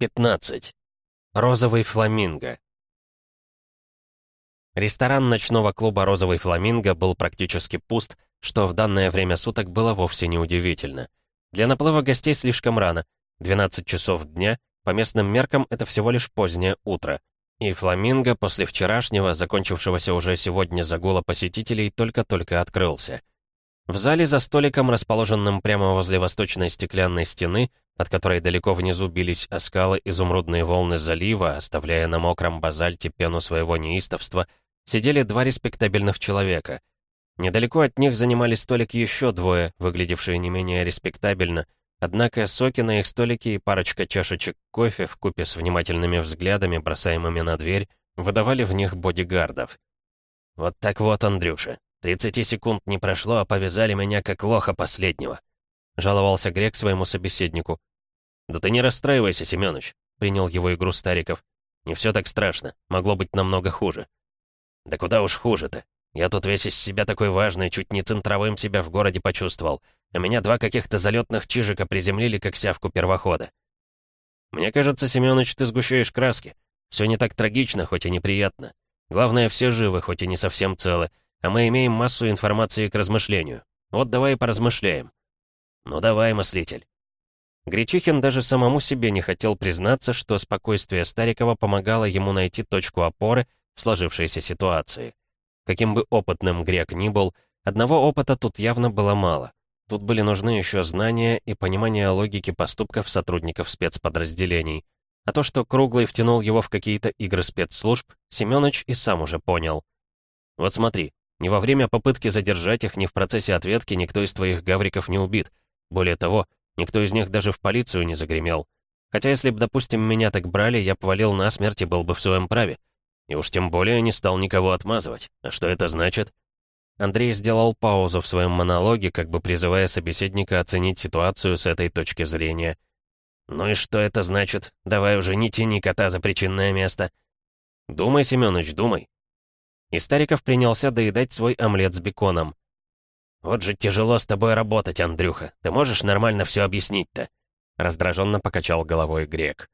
15. Розовый фламинго. Ресторан ночного клуба «Розовый фламинго» был практически пуст, что в данное время суток было вовсе не удивительно. Для наплыва гостей слишком рано, 12 часов дня, по местным меркам это всего лишь позднее утро. И «Фламинго» после вчерашнего, закончившегося уже сегодня загула посетителей, только-только открылся. В зале за столиком, расположенным прямо возле восточной стеклянной стены, от которой далеко внизу бились о скалы изумрудные волны залива, оставляя на мокром базальте пену своего неистовства, сидели два респектабельных человека. Недалеко от них занимали столик еще двое, выглядевшие не менее респектабельно, однако соки на их столике и парочка чашечек кофе в купе с внимательными взглядами, бросаемыми на дверь, выдавали в них бодигардов. «Вот так вот, Андрюша, 30 секунд не прошло, а повязали меня как лоха последнего», — жаловался Грек своему собеседнику. «Да ты не расстраивайся, Семёныч», — принял его игру Стариков. «Не все так страшно, могло быть намного хуже». «Да куда уж хуже-то? Я тут весь из себя такой важный, чуть не центровым себя в городе почувствовал, а меня два каких-то залетных чижика приземлили, как сявку первохода». «Мне кажется, Семёныч, ты сгущаешь краски. Все не так трагично, хоть и неприятно. Главное, все живы, хоть и не совсем целы, а мы имеем массу информации к размышлению. Вот давай и поразмышляем». «Ну давай, мыслитель». Гречихин даже самому себе не хотел признаться, что спокойствие Старикова помогало ему найти точку опоры в сложившейся ситуации. Каким бы опытным Грек ни был, одного опыта тут явно было мало. Тут были нужны еще знания и понимание логики поступков сотрудников спецподразделений. А то, что Круглый втянул его в какие-то игры спецслужб, Семёныч и сам уже понял. «Вот смотри, ни во время попытки задержать их, ни в процессе ответки никто из твоих гавриков не убит. Более того, Никто из них даже в полицию не загремел. Хотя если бы, допустим, меня так брали, я повалил насмерть и был бы в своем праве. И уж тем более не стал никого отмазывать. А что это значит? Андрей сделал паузу в своем монологе, как бы призывая собеседника оценить ситуацию с этой точки зрения. «Ну и что это значит? Давай уже не тяни кота за причинное место». «Думай, Семёныч, думай». И Стариков принялся доедать свой омлет с беконом. «Вот же тяжело с тобой работать, Андрюха. Ты можешь нормально все объяснить-то?» Раздраженно покачал головой Грек.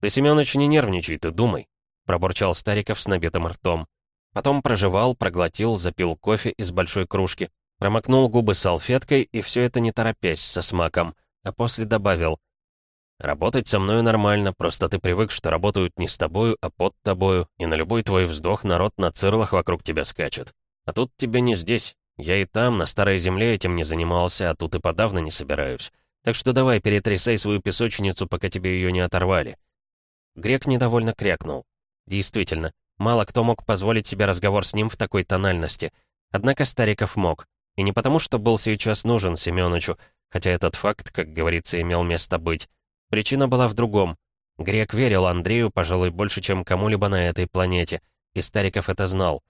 «Ты, Семёныч, не нервничай, ты думай», — пробурчал Стариков с набитым ртом. Потом прожевал, проглотил, запил кофе из большой кружки, промокнул губы салфеткой и все это не торопясь, со смаком, а после добавил. «Работать со мною нормально, просто ты привык, что работают не с тобою, а под тобою, и на любой твой вздох народ на цирлах вокруг тебя скачет. А тут тебе не здесь, я и там, на старой земле, этим не занимался, а тут и подавно не собираюсь. Так что давай перетрясай свою песочницу, пока тебе ее не оторвали». Грек недовольно крякнул. Действительно, мало кто мог позволить себе разговор с ним в такой тональности. Однако Стариков мог. И не потому, что был сейчас нужен Семёнычу, хотя этот факт, как говорится, имел место быть. Причина была в другом. Грек верил Андрею, пожалуй, больше, чем кому-либо на этой планете, и Стариков это знал.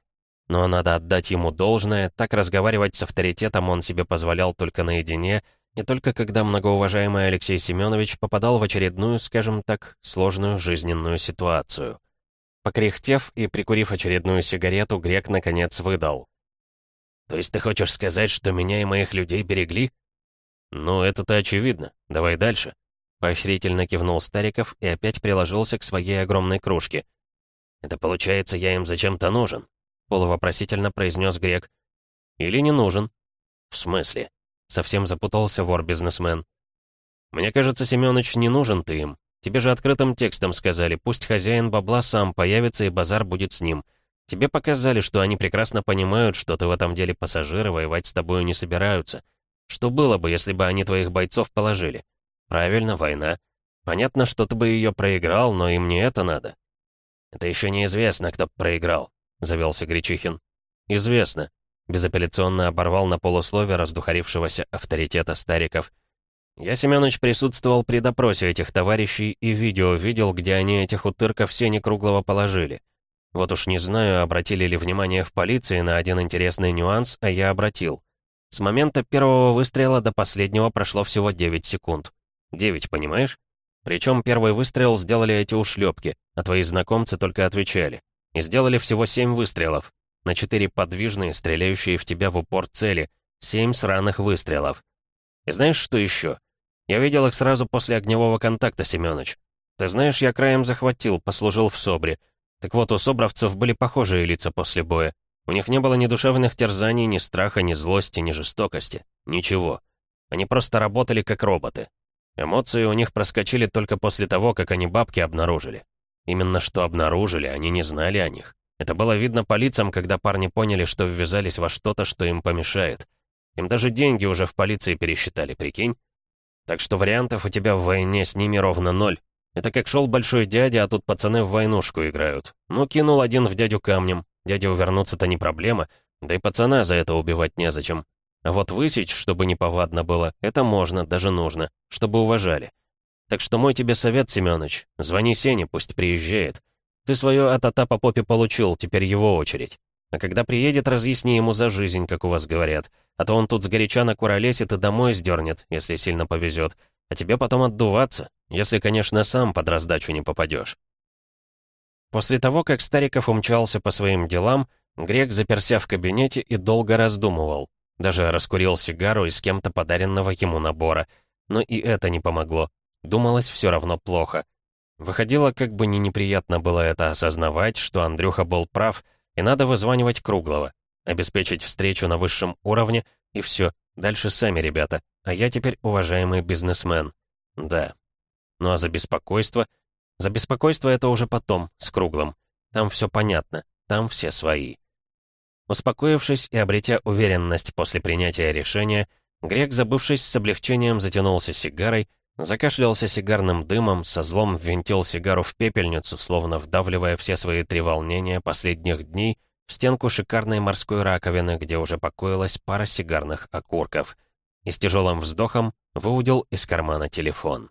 Но надо отдать ему должное, так разговаривать с авторитетом он себе позволял только наедине, и только когда многоуважаемый Алексей Семенович попадал в очередную, скажем так, сложную жизненную ситуацию. Покряхтев и прикурив очередную сигарету, Грек наконец выдал. «То есть ты хочешь сказать, что меня и моих людей берегли?» «Ну, это-то очевидно. Давай дальше». Поощрительно кивнул Стариков и опять приложился к своей огромной кружке. «Это получается, я им зачем-то нужен. — полувопросительно произнес Грек. «Или не нужен?» «В смысле?» — совсем запутался вор-бизнесмен. «Мне кажется, Семёныч, не нужен ты им. Тебе же открытым текстом сказали, пусть хозяин бабла сам появится и базар будет с ним. Тебе показали, что они прекрасно понимают, что ты в этом деле пассажир, и воевать с тобою не собираются. Что было бы, если бы они твоих бойцов положили? Правильно, война. Понятно, что ты бы ее проиграл, но им не это надо. Это еще неизвестно, кто проиграл. — завелся Гречихин. «Известно», — безапелляционно оборвал на полуслове раздухарившегося авторитета стариков. «Я, Семёныч, присутствовал при допросе этих товарищей и видео видел, где они этих утырков все некруглого положили. Вот уж не знаю, обратили ли внимание в полиции на один интересный нюанс, а я обратил. С момента первого выстрела до последнего прошло всего 9 секунд. 9, понимаешь? Причем первый выстрел сделали эти ушлепки, а твои знакомцы только отвечали. И сделали всего семь выстрелов. На четыре подвижные, стреляющие в тебя в упор цели. Семь сраных выстрелов. И знаешь, что еще? Я видел их сразу после огневого контакта, Семёныч. Ты знаешь, я краем захватил, послужил в СОБРе. Так вот, у собровцев были похожие лица после боя. У них не было ни душевных терзаний, ни страха, ни злости, ни жестокости. Ничего. Они просто работали как роботы. Эмоции у них проскочили только после того, как они бабки обнаружили. Именно что обнаружили, они не знали о них. Это было видно по лицам, когда парни поняли, что ввязались во что-то, что им помешает. Им даже деньги уже в полиции пересчитали, прикинь? Так что вариантов у тебя в войне с ними ровно ноль. Это как шел большой дядя, а тут пацаны в войнушку играют. Ну, кинул один в дядю камнем. Дядя увернуться-то не проблема, да и пацана за это убивать незачем. А вот высечь, чтобы неповадно было, это можно, даже нужно, чтобы уважали. Так что мой тебе совет, Семёныч, звони Сене, пусть приезжает. Ты свое атата по попе получил, теперь его очередь. А когда приедет, разъясни ему за жизнь, как у вас говорят. А то он тут сгоряча на куролесит и домой сдернет, если сильно повезет. А тебе потом отдуваться, если, конечно, сам под раздачу не попадешь. После того, как Стариков умчался по своим делам, Грек заперся в кабинете и долго раздумывал. Даже раскурил сигару из кем-то подаренного ему набора. Но и это не помогло. Думалось все равно плохо. Выходило, как бы не неприятно было это осознавать, что Андрюха был прав, и надо вызванивать Круглого, обеспечить встречу на высшем уровне, и все, дальше сами ребята, а я теперь уважаемый бизнесмен. Да. Ну а за беспокойство? За беспокойство это уже потом, с Круглым. Там все понятно, там все свои. Успокоившись и обретя уверенность после принятия решения, Грек, забывшись с облегчением, затянулся сигарой, закашлялся сигарным дымом, со злом ввинтил сигару в пепельницу, словно вдавливая все свои три волнения последних дней в стенку шикарной морской раковины, где уже покоилась пара сигарных окурков, и с тяжелым вздохом выудил из кармана телефон.